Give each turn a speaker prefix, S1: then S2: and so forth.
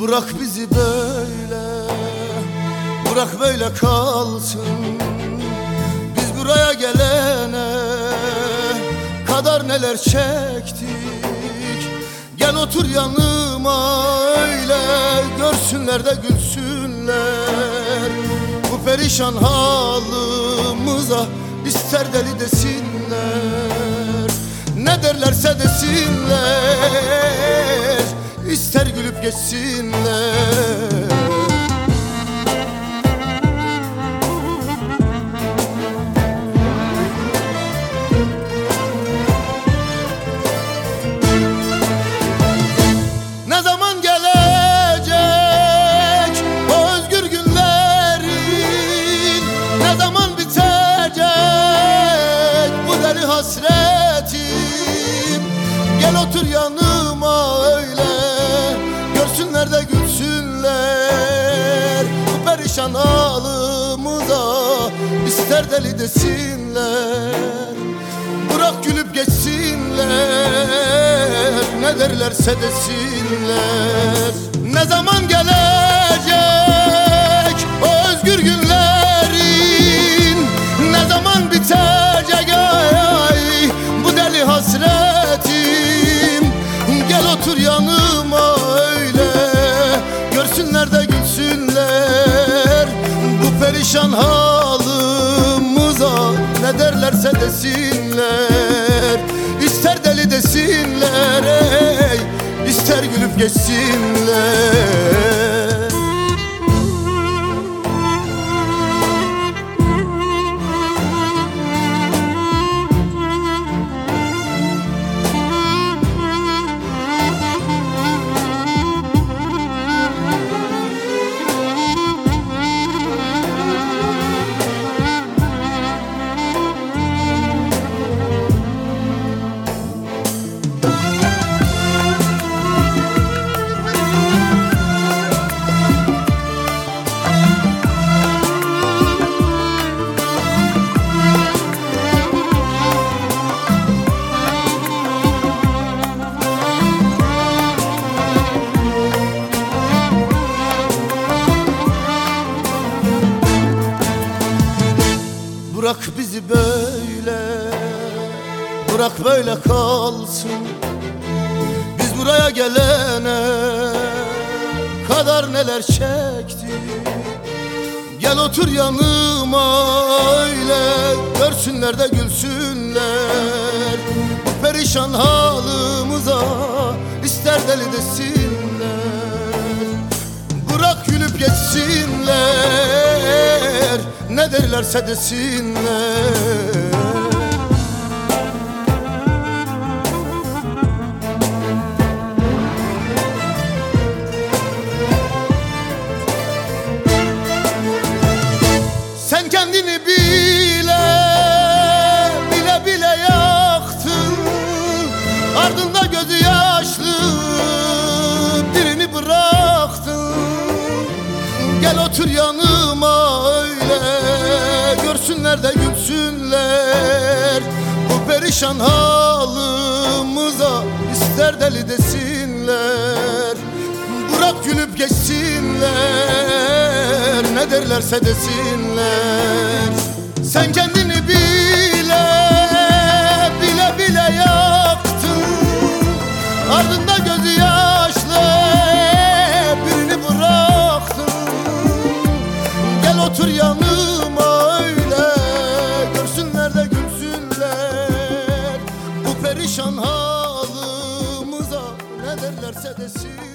S1: Bırak bizi böyle Bırak böyle kalsın. Biz buraya gelene Kadar neler çektik. Gel otur yanıma öyle Görsünler de gülsünler. Bu perişan halımıza ister deli desinler. Ne derlerse desinler ister Bu perişan halımıza ister deli desinler Bırak gülüp geçsinler Ne derlerse desinler. Ne zaman gelecek perişan halımıza Ne derlerse desinler. İster deli desinler ey ister gülüp geçsinler Bırak böyle kalsın. Biz buraya gelene Kadar neler çektik Gel otur yanıma öyle Görsünler de gülsünler. Bu perişan halımıza ister deli desinler. Bırak gülüp geçsinler Ne derlerse desinler Kendini bile bile bile yaktın Ardında gözü yaşlı birini bıraktın Gel otur yanıma öyle görsünler de gülsünler. Bu perişan halımıza ister deli desinler. Bırak gülüp geçsinler Ne derlerse desinler. Sen kendini bile Bile bile yaktın. Ardında gözü yaşlı Birini bıraktın. Gel otur yanıma öyle Görsünler de gülsünler. Bu perişan halımıza Ne derlerse desinler